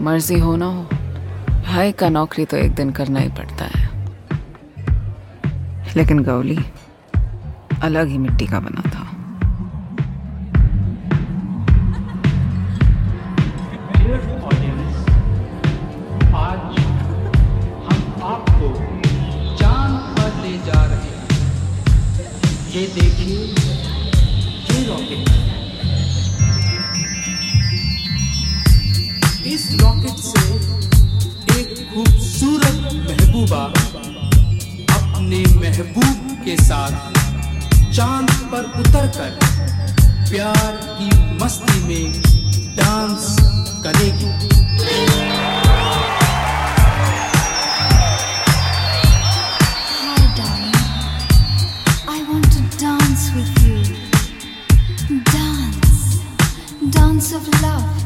मर्ज़ी हो ना हो, भाई का नौकरी तो एक दिन करना ही पड़ता है। लेकिन गौली, अलग ही मिट्टी का बना था। ये देखिए, ये रॉकेट। इस से एक खूबसूरत महबूबा अपने महबूब के साथ चाँद पर उतरकर प्यार की मस्ती में डांस करेगी. Dance of love.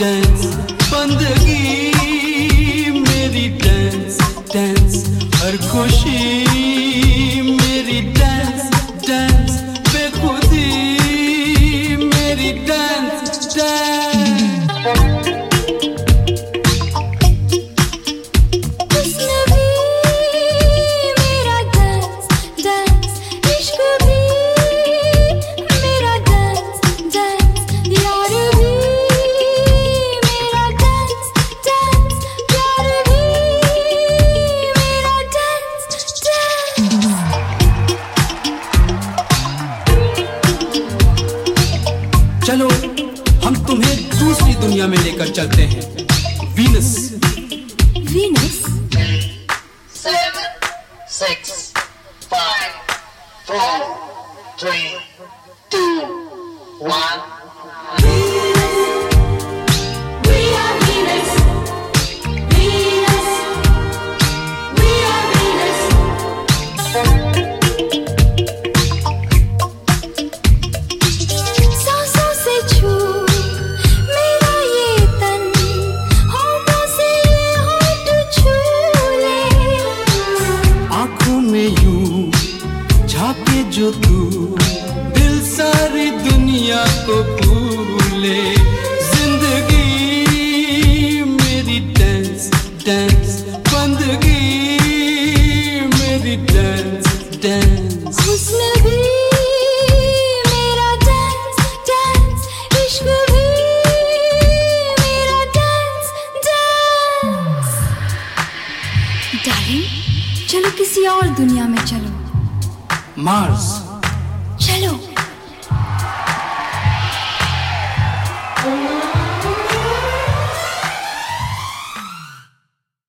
dance. हर खुशी दुनिया में लेकर चलते हैं। Venus Venus six five three two one दिल सारी दुनिया को भूले। ज़िंदगी मेरी डांस डांस बंदगी मेरी डांस डांस हुस्न भी मेरा डांस डांस इश्क भी मेरा डांस डांस डार्लिंग चलो किसी और दुनिया में चलो। मार्स चलो